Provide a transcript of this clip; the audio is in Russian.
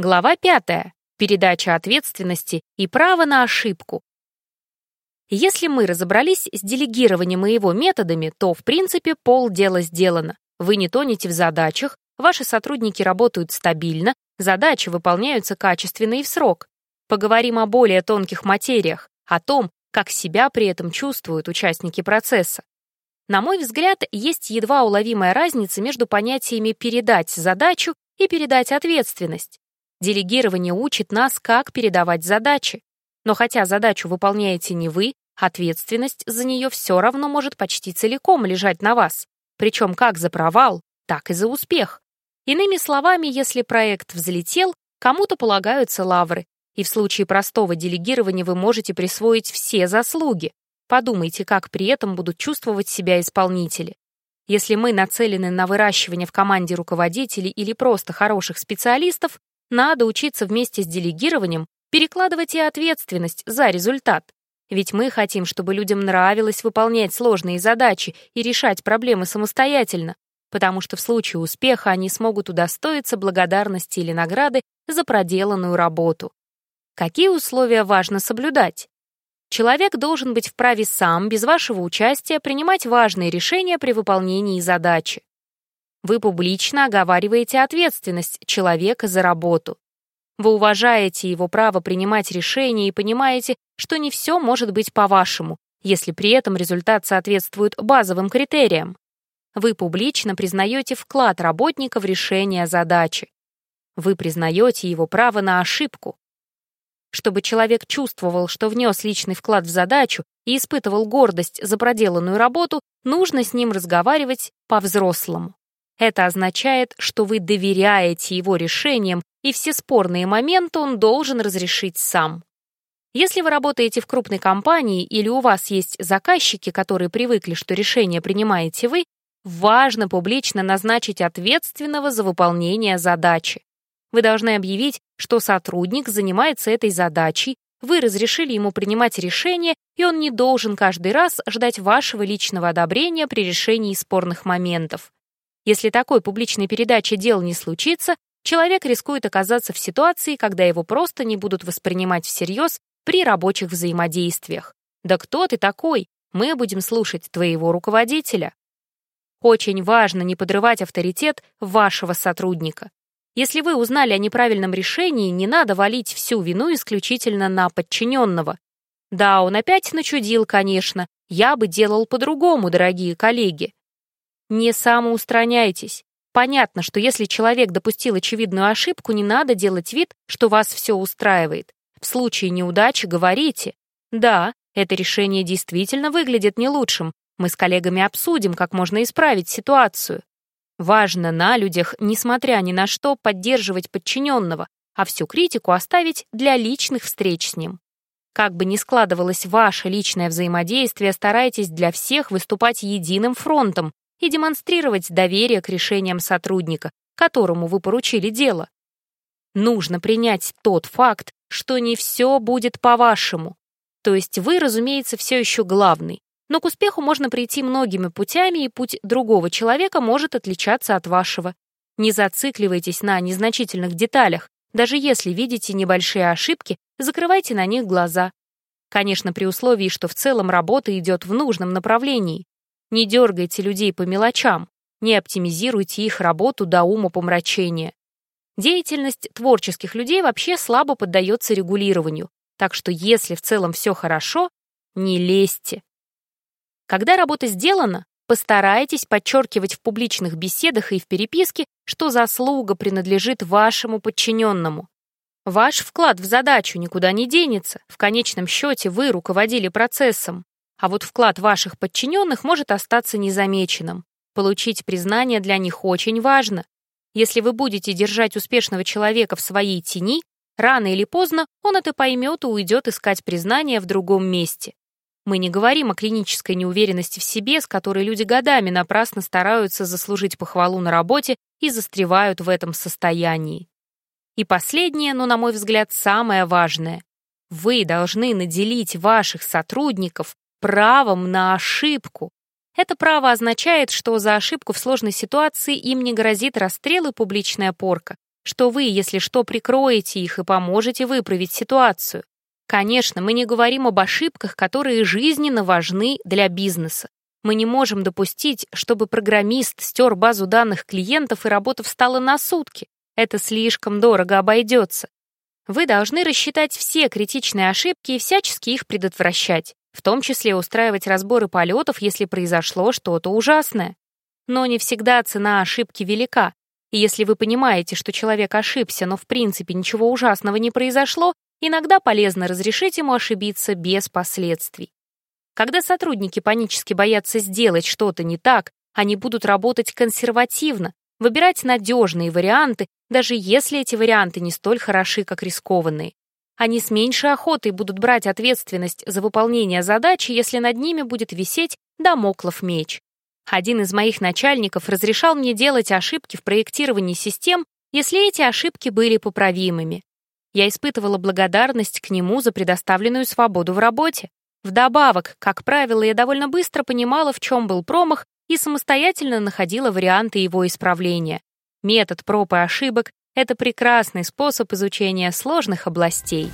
Глава 5. Передача ответственности и право на ошибку. Если мы разобрались с делегированием и его методами, то, в принципе, полдела сделано. Вы не тонете в задачах, ваши сотрудники работают стабильно, задачи выполняются качественно и в срок. Поговорим о более тонких материях, о том, как себя при этом чувствуют участники процесса. На мой взгляд, есть едва уловимая разница между понятиями «передать задачу» и «передать ответственность». Делегирование учит нас, как передавать задачи. Но хотя задачу выполняете не вы, ответственность за нее все равно может почти целиком лежать на вас. Причем как за провал, так и за успех. Иными словами, если проект взлетел, кому-то полагаются лавры, и в случае простого делегирования вы можете присвоить все заслуги. Подумайте, как при этом будут чувствовать себя исполнители. Если мы нацелены на выращивание в команде руководителей или просто хороших специалистов, надо учиться вместе с делегированием перекладывать и ответственность за результат. Ведь мы хотим, чтобы людям нравилось выполнять сложные задачи и решать проблемы самостоятельно, потому что в случае успеха они смогут удостоиться благодарности или награды за проделанную работу. Какие условия важно соблюдать? Человек должен быть вправе сам, без вашего участия, принимать важные решения при выполнении задачи. Вы публично оговариваете ответственность человека за работу. Вы уважаете его право принимать решения и понимаете, что не все может быть по-вашему, если при этом результат соответствует базовым критериям. Вы публично признаете вклад работника в решение задачи. Вы признаете его право на ошибку. Чтобы человек чувствовал, что внес личный вклад в задачу и испытывал гордость за проделанную работу, нужно с ним разговаривать по-взрослому. Это означает, что вы доверяете его решениям, и все спорные моменты он должен разрешить сам. Если вы работаете в крупной компании или у вас есть заказчики, которые привыкли, что решение принимаете вы, важно публично назначить ответственного за выполнение задачи. Вы должны объявить, что сотрудник занимается этой задачей, вы разрешили ему принимать решения, и он не должен каждый раз ждать вашего личного одобрения при решении спорных моментов. Если такой публичной передачи дел не случится, человек рискует оказаться в ситуации, когда его просто не будут воспринимать всерьез при рабочих взаимодействиях. «Да кто ты такой? Мы будем слушать твоего руководителя». Очень важно не подрывать авторитет вашего сотрудника. Если вы узнали о неправильном решении, не надо валить всю вину исключительно на подчиненного. Да, он опять начудил, конечно. Я бы делал по-другому, дорогие коллеги. Не самоустраняйтесь. Понятно, что если человек допустил очевидную ошибку, не надо делать вид, что вас все устраивает. В случае неудачи говорите. Да, это решение действительно выглядит не лучшим. Мы с коллегами обсудим, как можно исправить ситуацию. Важно на людях, несмотря ни на что, поддерживать подчиненного, а всю критику оставить для личных встреч с ним. Как бы ни складывалось ваше личное взаимодействие, старайтесь для всех выступать единым фронтом, и демонстрировать доверие к решениям сотрудника, которому вы поручили дело. Нужно принять тот факт, что не все будет по-вашему. То есть вы, разумеется, все еще главный. Но к успеху можно прийти многими путями, и путь другого человека может отличаться от вашего. Не зацикливайтесь на незначительных деталях. Даже если видите небольшие ошибки, закрывайте на них глаза. Конечно, при условии, что в целом работа идет в нужном направлении. Не дергайте людей по мелочам, не оптимизируйте их работу до ума помрачения. Деятельность творческих людей вообще слабо поддается регулированию, так что если в целом все хорошо, не лезьте. Когда работа сделана, постарайтесь подчеркивать в публичных беседах и в переписке, что заслуга принадлежит вашему подчиненному. Ваш вклад в задачу никуда не денется, в конечном счете вы руководили процессом. А вот вклад ваших подчиненных может остаться незамеченным. Получить признание для них очень важно. Если вы будете держать успешного человека в своей тени, рано или поздно он это поймет и уйдет искать признание в другом месте. Мы не говорим о клинической неуверенности в себе, с которой люди годами напрасно стараются заслужить похвалу на работе и застревают в этом состоянии. И последнее, но, на мой взгляд, самое важное. Вы должны наделить ваших сотрудников правом на ошибку. Это право означает, что за ошибку в сложной ситуации им не грозит расстрел и публичная порка, что вы, если что, прикроете их и поможете выправить ситуацию. Конечно, мы не говорим об ошибках, которые жизненно важны для бизнеса. Мы не можем допустить, чтобы программист стер базу данных клиентов и работа встала на сутки. Это слишком дорого обойдется. Вы должны рассчитать все критичные ошибки и всячески их предотвращать, в том числе устраивать разборы полетов, если произошло что-то ужасное. Но не всегда цена ошибки велика. И если вы понимаете, что человек ошибся, но в принципе ничего ужасного не произошло, иногда полезно разрешить ему ошибиться без последствий. Когда сотрудники панически боятся сделать что-то не так, они будут работать консервативно, выбирать надежные варианты, даже если эти варианты не столь хороши, как рискованные. Они с меньшей охотой будут брать ответственность за выполнение задачи, если над ними будет висеть домоклов меч. Один из моих начальников разрешал мне делать ошибки в проектировании систем, если эти ошибки были поправимыми. Я испытывала благодарность к нему за предоставленную свободу в работе. Вдобавок, как правило, я довольно быстро понимала, в чем был промах, и самостоятельно находила варианты его исправления. Метод проб и ошибок — это прекрасный способ изучения сложных областей.